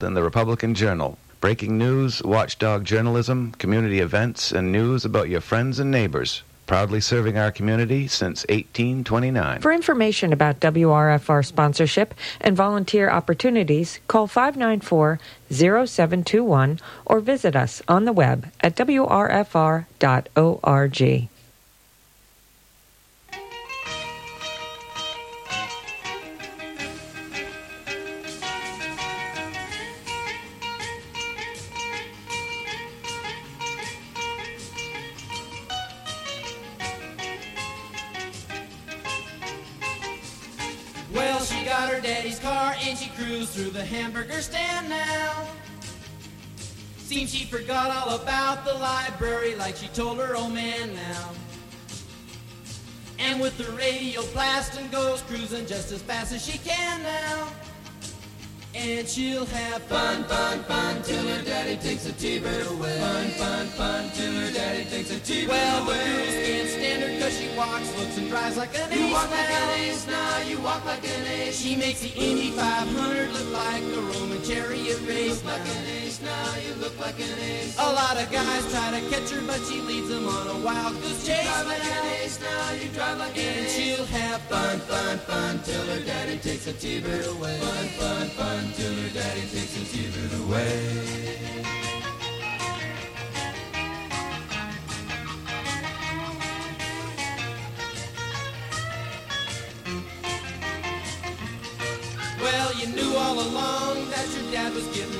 in the Republican Journal. Breaking news, watchdog journalism, community events, and news about your friends and neighbors. Proudly serving our community since 1829. For information about WRFR sponsorship and volunteer opportunities, call 594 0721 or visit us on the web at wrfr.org. forgot all about the library like she told her old man now. And with the radio blasting goes cruising just as fast as she can now. And she'll have fun, fun, fun till her daddy takes a T-bird away. Fun, fun, fun till her daddy takes a T-bird well, away. Well, the girls can't stand her cause she walks, looks and drives like an you ace walk like now. an ace now, you walk like an ace. She makes the Indy 500 look like a Roman chariot race. You look like an ace now, you look like an ace. A lot of guys try to catch her, but she leads them on a wild goose chase. You drive like an ace now, you drive like an and ace. she'll have fun, fun, fun till her daddy takes a T-bird away. Fun, fun, fun till her daddy takes a T-bird away. Well, you knew all along that your dad was getting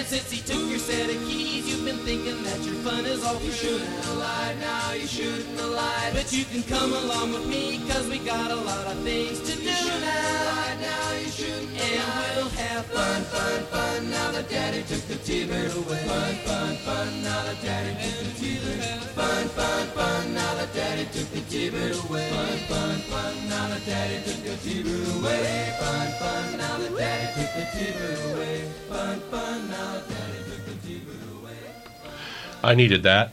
And since he took your set of keys, you've been thinking that your fun is all You through have lied now, you shouldn't have lied. But you can come along with me, cause we got a lot of things to do You now. lied now, you shouldn't And lied. we'll have Fun, fun, fun, fun, now that daddy took the T-bird away. Fun, fun, fun, now that daddy took the T-bird. Fun, fun, fun, now that daddy took the T-bird away. Fun, fun, fun, now that daddy took the T-bird away. Fun, fun, now that daddy took the T-bird away. Fun, fun, now I needed that.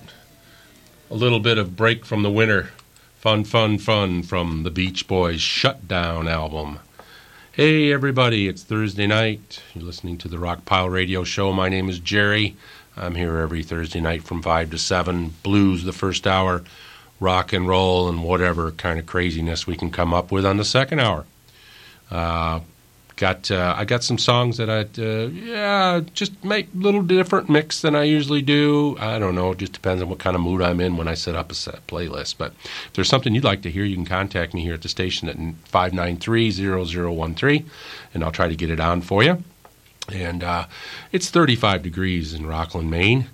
A little bit of break from the winter. Fun, fun, fun from the Beach Boys Shutdown album. Hey, everybody, it's Thursday night. You're listening to the Rock Pile Radio Show. My name is Jerry. I'm here every Thursday night from 5 to 7. Blues the first hour, rock and roll, and whatever kind of craziness we can come up with on the second hour. Uh, got uh, I got some songs that I uh, yeah just make a little different mix than I usually do. I don't know. It just depends on what kind of mood I'm in when I set up a set playlist. But if there's something you'd like to hear, you can contact me here at the station at 593-0013, and I'll try to get it on for you. And uh, it's 35 degrees in Rockland, Maine.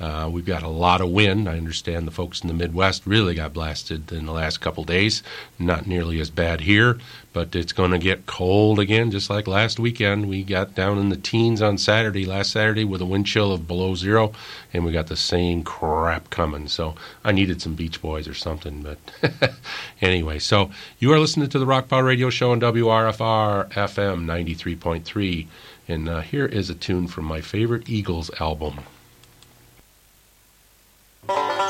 Uh, we've got a lot of wind. I understand the folks in the Midwest really got blasted in the last couple days. Not nearly as bad here, but it's going to get cold again, just like last weekend. We got down in the teens on Saturday, last Saturday, with a wind chill of below zero, and we got the same crap coming. So I needed some Beach Boys or something. But anyway, so you are listening to the Rock Radio Show on WRFR FM 93.3. And uh, here is a tune from my favorite Eagles album. Fun,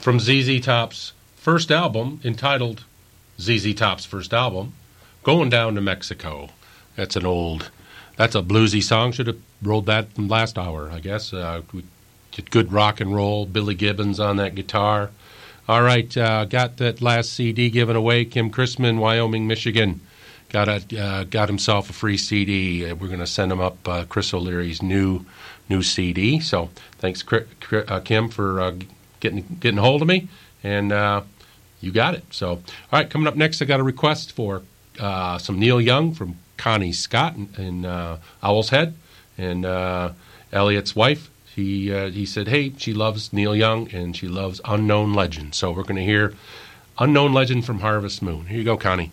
from ZZ Top's first album entitled ZZ Top's first album, Going Down to Mexico. That's an old, that's a bluesy song. Should have rolled that from last hour, I guess. Uh, good rock and roll. Billy Gibbons on that guitar. All right, uh, got that last CD given away. Kim Chrisman, Wyoming, Michigan. Got, a, uh, got himself a free CD. We're going to send him up Chris O'Leary's new new CD. So thanks, Kim, for getting getting a hold of me, and uh, you got it. So, all right, coming up next, I got a request for uh, some Neil Young from Connie Scott in, uh, Owl's Head, and Elliot's wife. He he said, hey, she loves Neil Young and she loves Unknown Legend. So we're going to hear Unknown Legend from Harvest Moon. Here you go, Connie.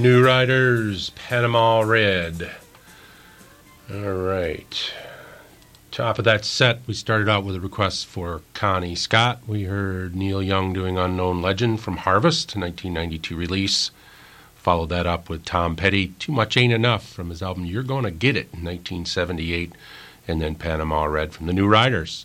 New Riders, Panama Red. All right. Top of that set, we started out with a request for Connie Scott. We heard Neil Young doing Unknown Legend from Harvest, 1992 release. Followed that up with Tom Petty, Too Much Ain't Enough from his album You're Gonna Get It in 1978. And then Panama Red from the New Riders.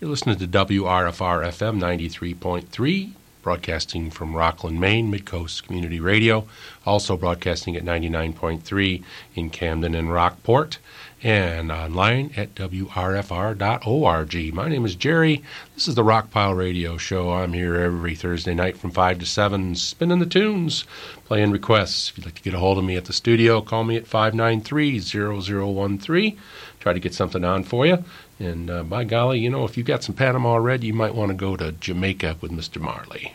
You're listening to WRFR FM 93.3, broadcasting from Rockland, Maine, Midcoast Community Radio, also broadcasting at 99.3 in Camden and Rockport, and online at WRFR.org. My name is Jerry. This is the Rockpile Radio Show. I'm here every Thursday night from 5 to 7, spinning the tunes, playing requests. If you'd like to get a hold of me at the studio, call me at 593 0013. Try to get something on for you. And uh, by golly, you know, if you've got some Panama Red, you might want to go to Jamaica with Mr. Marley.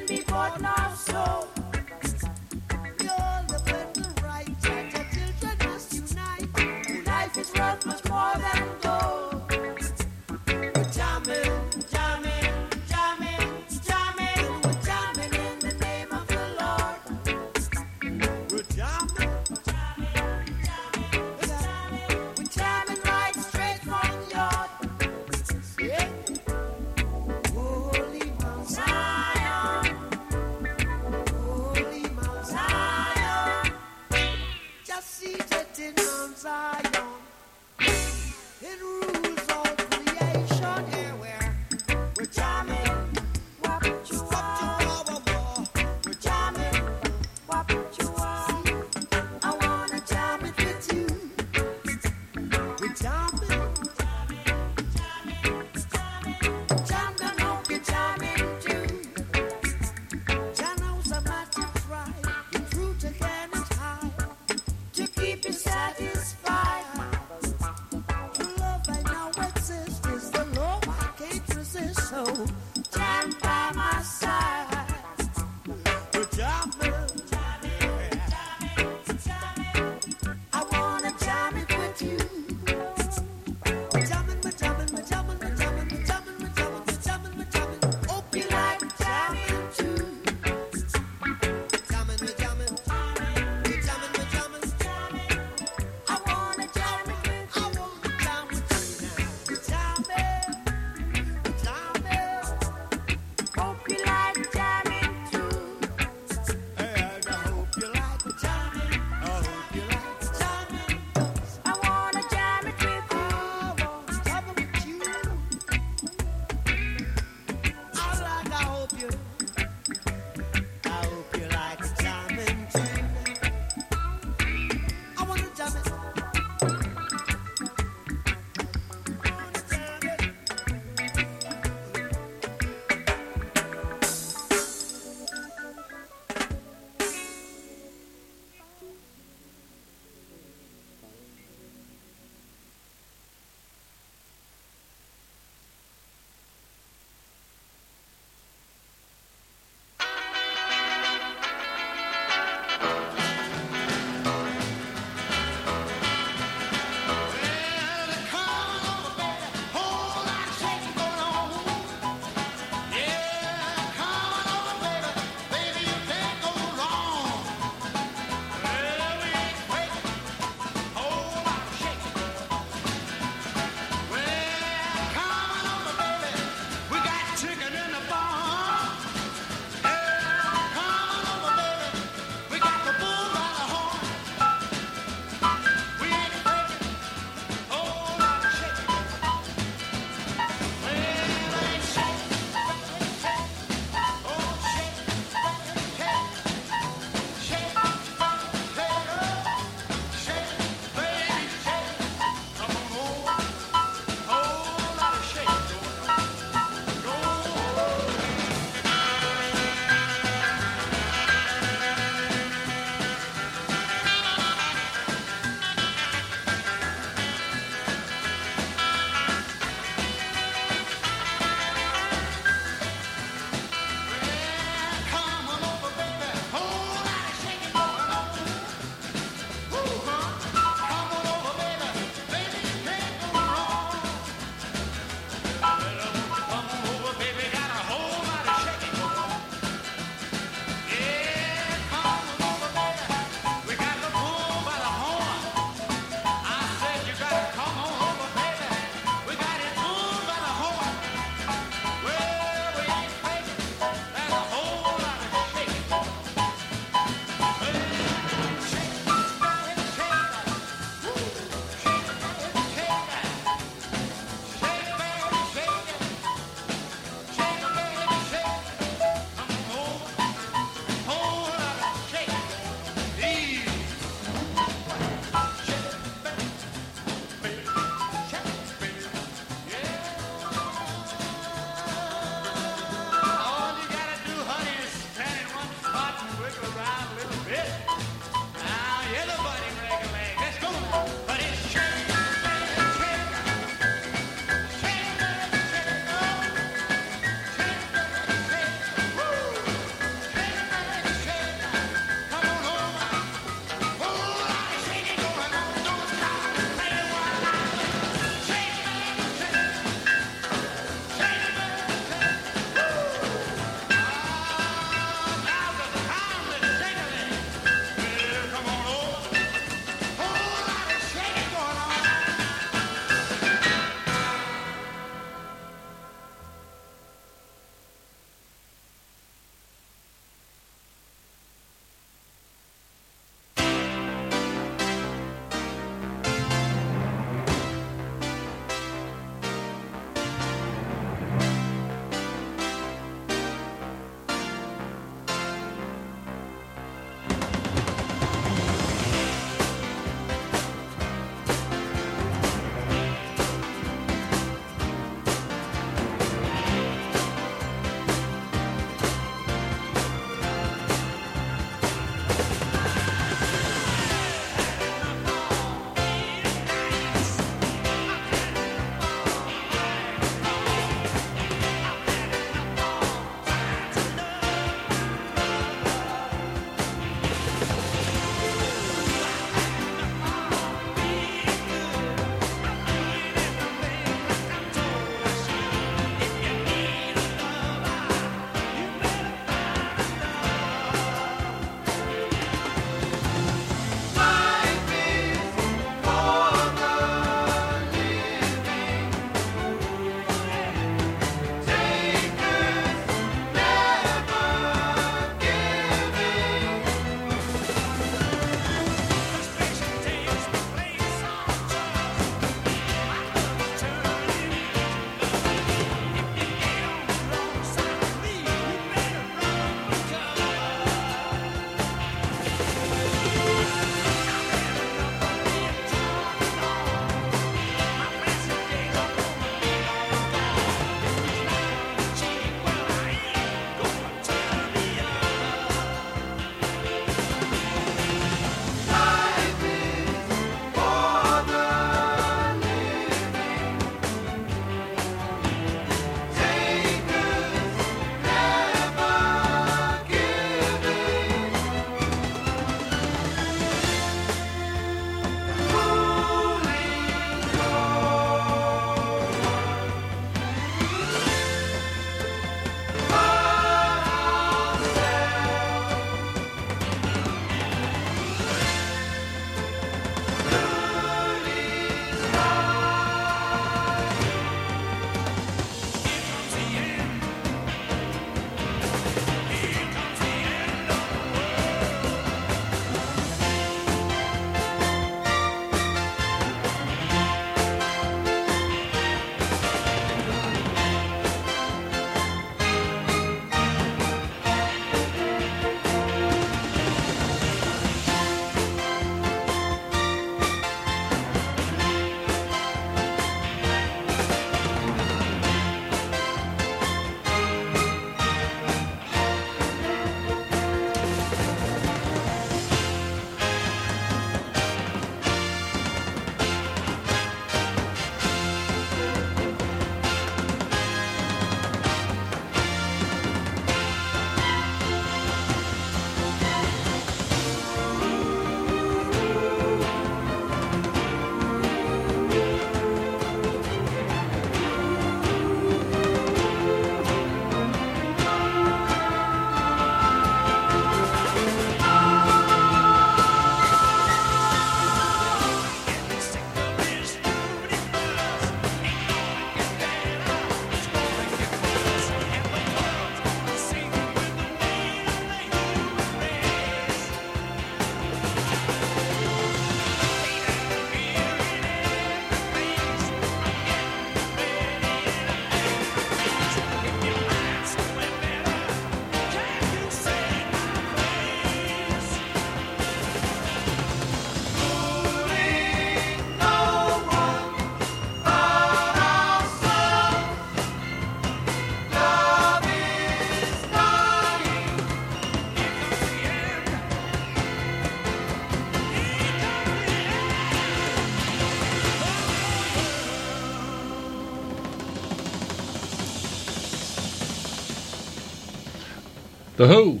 The Who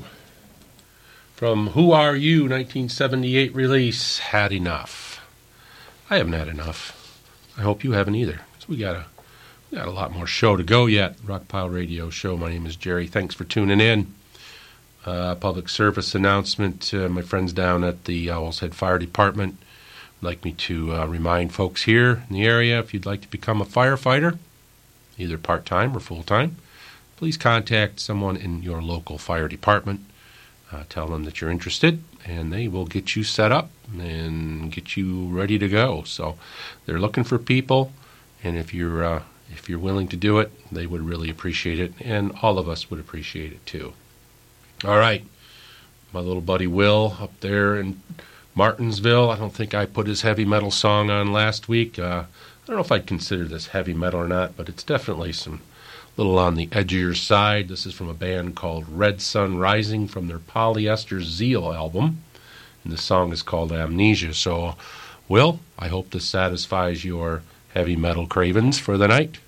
from Who Are You 1978 release Had Enough. I haven't had enough. I hope you haven't either. We got a we got a lot more show to go yet. Rockpile Radio Show. My name is Jerry. Thanks for tuning in. Uh, public service announcement. Uh, my friends down at the Owl's Head Fire Department would like me to uh, remind folks here in the area if you'd like to become a firefighter, either part time or full time, please contact someone in your local fire department. Uh, tell them that you're interested, and they will get you set up and get you ready to go. So they're looking for people, and if you're uh, if you're willing to do it, they would really appreciate it, and all of us would appreciate it too. All right, my little buddy Will up there in Martinsville. I don't think I put his heavy metal song on last week. Uh, I don't know if I'd consider this heavy metal or not, but it's definitely some little on the edgier side. This is from a band called Red Sun Rising from their Polyester Zeal album. And the song is called Amnesia. So, Will, I hope this satisfies your heavy metal cravings for the night.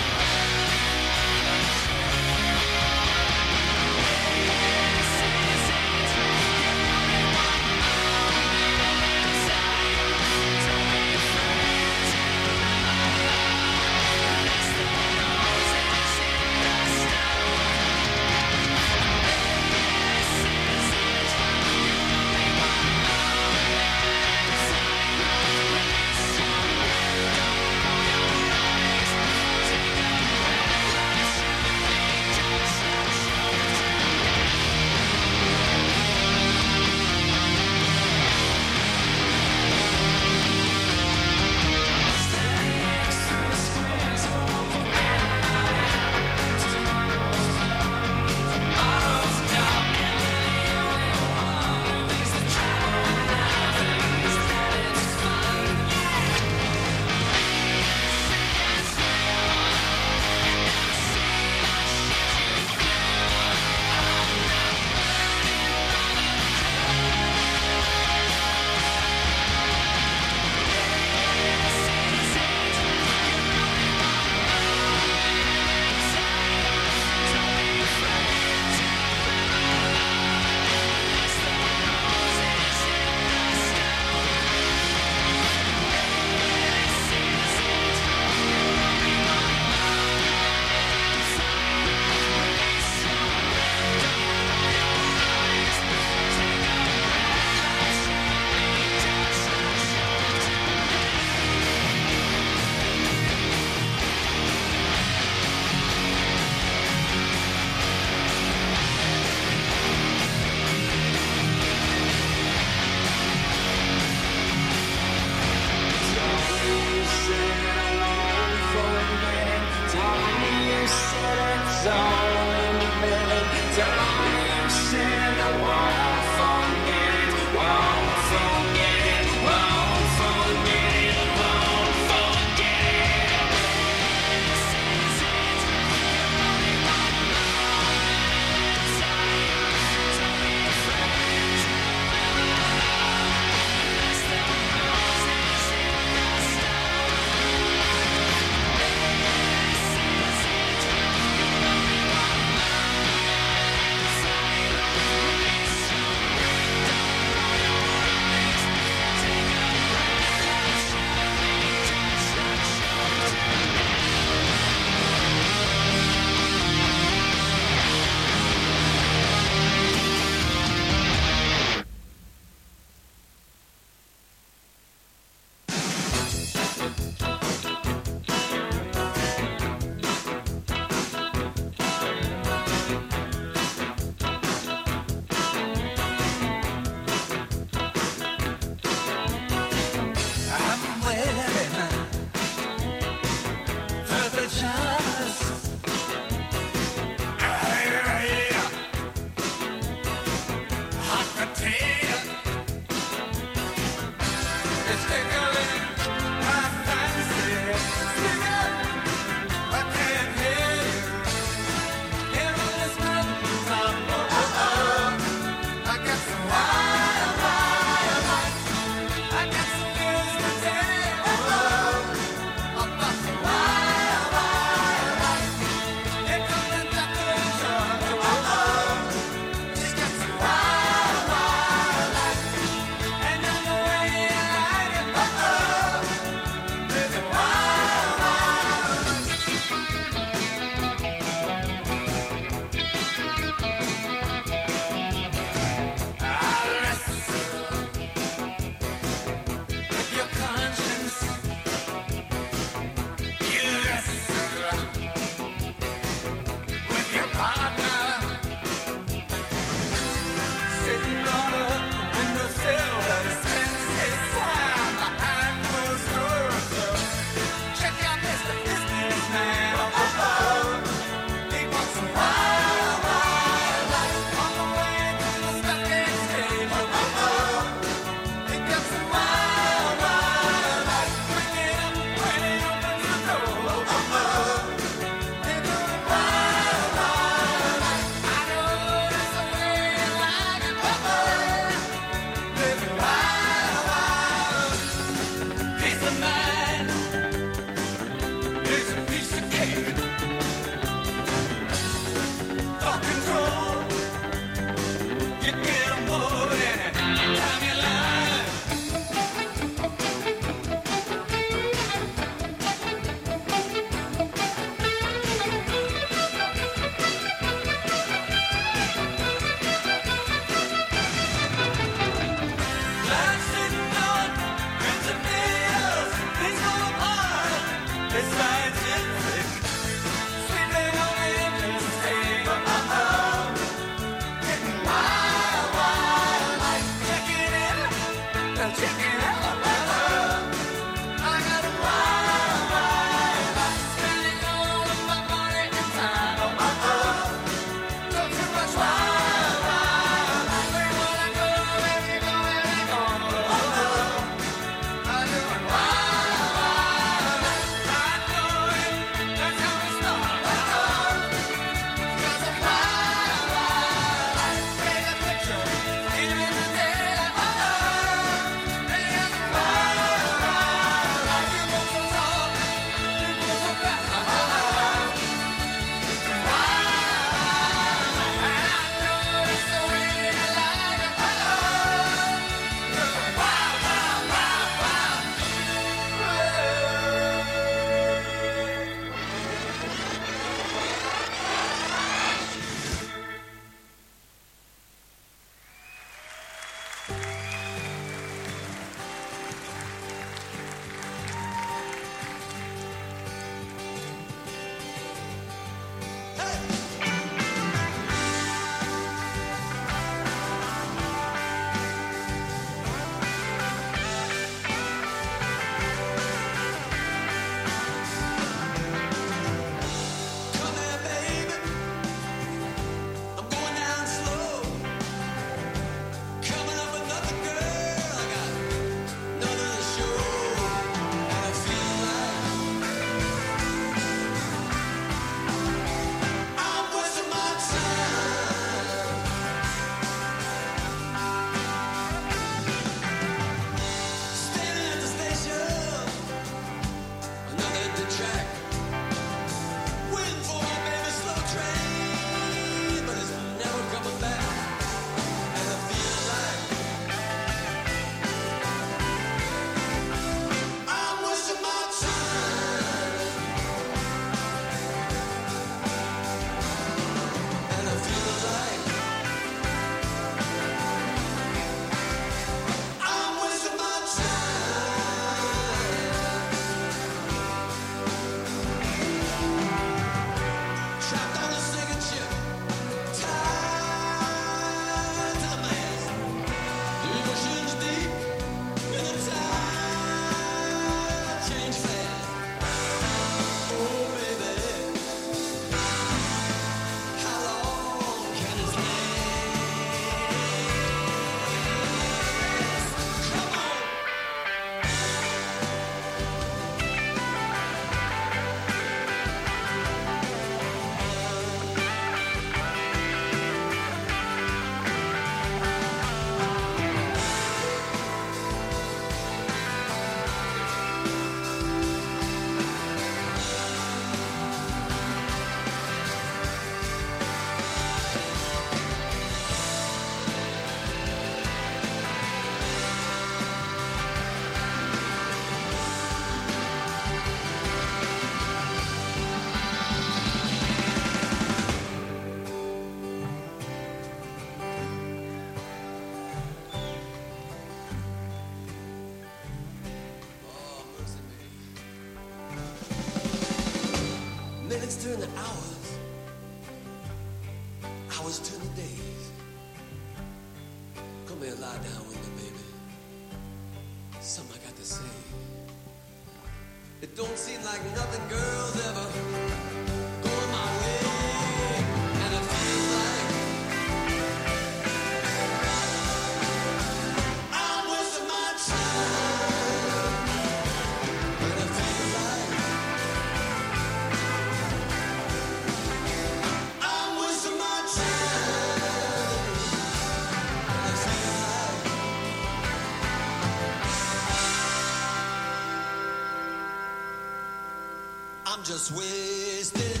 just wasted.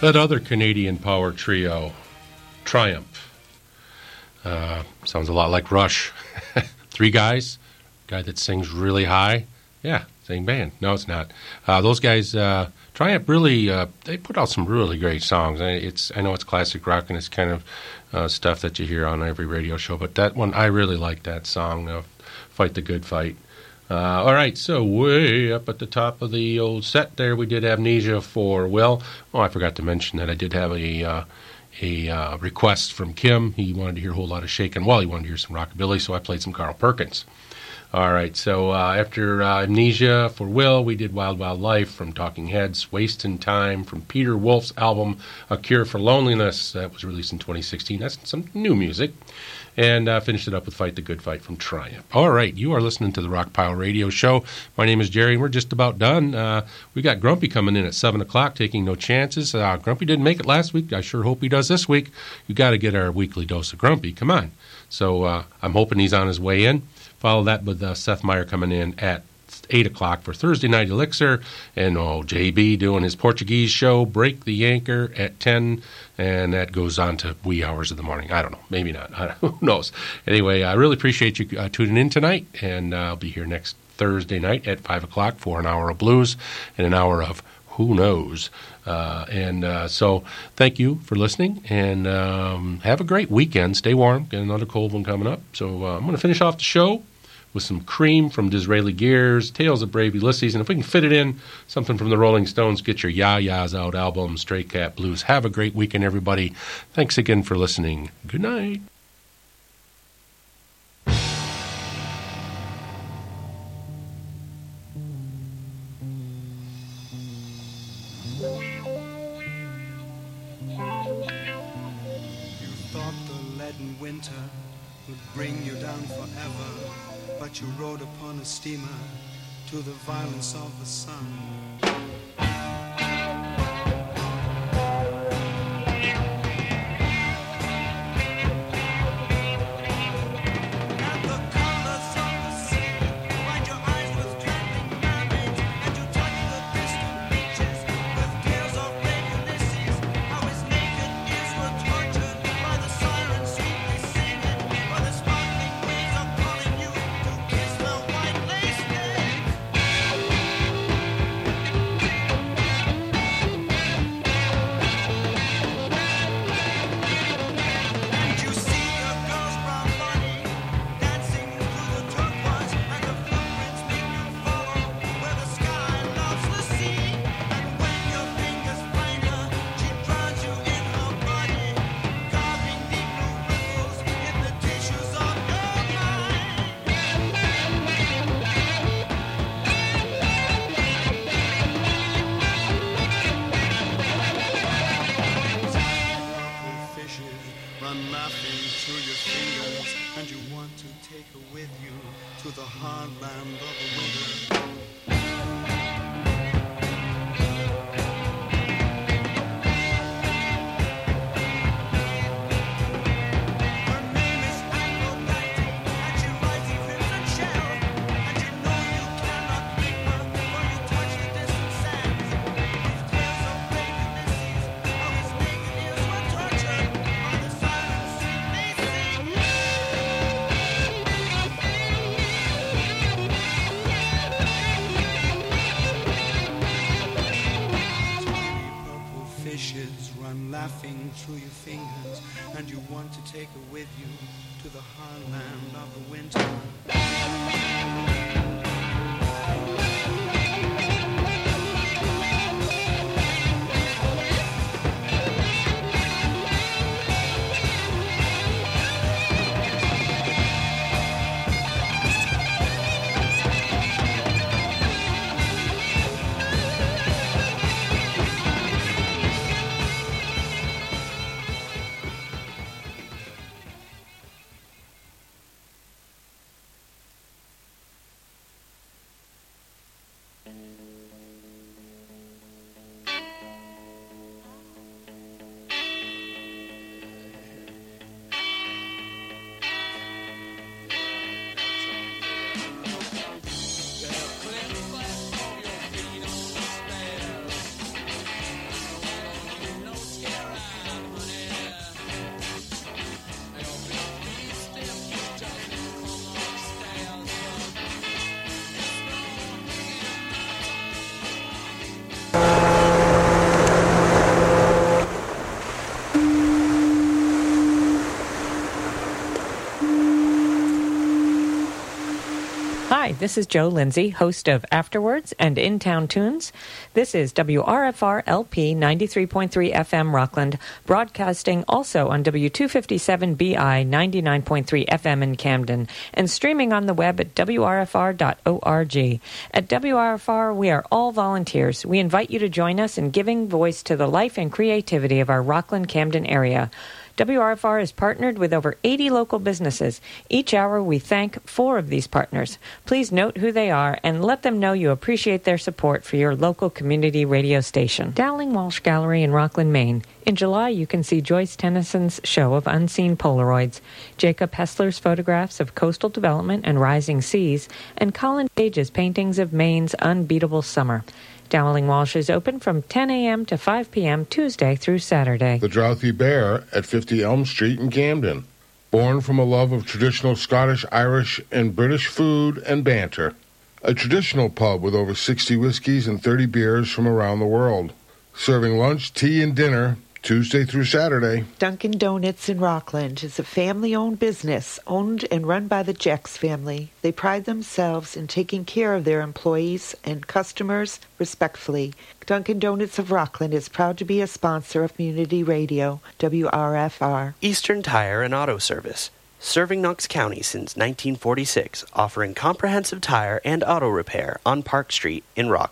That other Canadian power trio, Triumph. Uh, sounds a lot like Rush. Three guys, guy that sings really high. Yeah, same band. No, it's not. Uh, those guys, uh, Triumph, really, they put out some really great songs. It's, I know it's classic rock and it's kind of stuff that you hear on every radio show, but that one, I really like that song, Fight the Good Fight. Uh, all right, so way up at the top of the old set there, we did Amnesia for Will. Oh, I forgot to mention that I did have a uh, a uh, request from Kim. He wanted to hear a whole lot of shaking. Well, he wanted to hear some rockabilly, so I played some Carl Perkins. All right, so uh, after uh, Amnesia for Will, we did Wild Wild Life from Talking Heads, Wasting Time from Peter Wolf's album A Cure for Loneliness that was released in 2016. That's some new music and uh, finished it up with Fight the Good Fight from Triumph. All right, you are listening to the Rock Pile Radio Show. My name is Jerry, and we're just about done. Uh, we got Grumpy coming in at 7 o'clock, taking no chances. Uh, Grumpy didn't make it last week. I sure hope he does this week. you got to get our weekly dose of Grumpy. Come on. So I'm hoping he's on his way in. Follow that with Seth Meyer coming in at 8 o'clock for Thursday Night Elixir. And oh, JB doing his Portuguese show, Break the Anchor, at 10 and that goes on to wee hours of the morning. I don't know, maybe not. Who knows? Anyway, I really appreciate you uh, tuning in tonight, and uh, I'll be here next Thursday night at 5 o'clock for an hour of blues and an hour of who knows. Uh, and uh, so, thank you for listening, and um, have a great weekend. Stay warm. Get another cold one coming up. So, uh, I'm going to finish off the show with some cream from Disraeli Gears, Tales of Brave Ulysses, and if we can fit it in, something from the Rolling Stones, get your Ya-Ya's out album, Stray Cat Blues. Have a great weekend, everybody. Thanks again for listening. Good night. You thought the leaden winter would bring you down forever, but you rode upon a steamer to the violence of the sun. Take her with you to the hard land of the winter. Hi, this is Joe Lindsay, host of Afterwards and In Town Tunes. This is WRFR LP 93.3 FM Rockland, broadcasting also on W257BI 99.3 FM in Camden, and streaming on the web at WRFR.org. At WRFR, we are all volunteers. We invite you to join us in giving voice to the life and creativity of our Rockland Camden area. WRFR is partnered with over 80 local businesses. Each hour, we thank four of these partners. Please note who they are and let them know you appreciate their support for your local community radio station. Dowling Walsh Gallery in Rockland, Maine. In July, you can see Joyce Tenneson's show of unseen Polaroids, Jacob Hessler's photographs of coastal development and rising seas, and Colin Page's paintings of Maine's unbeatable summer. Dowling Walsh is open from 10 a.m. to 5 p.m. Tuesday through Saturday. The Drouthy Bear at 50 Elm Street in Camden. Born from a love of traditional Scottish, Irish, and British food and banter. A traditional pub with over 60 whiskeys and 30 beers from around the world. Serving lunch, tea, and dinner Tuesday through Saturday. Dunkin' Donuts in Rockland is a family owned business owned and run by the Jecks family. They pride themselves in taking care of their employees and customers respectfully. Dunkin' Donuts of Rockland is proud to be a sponsor of Community Radio, WRFR. Eastern Tire and Auto Service. Serving Knox County since 1946, offering comprehensive tire and auto repair on Park Street in Rockland.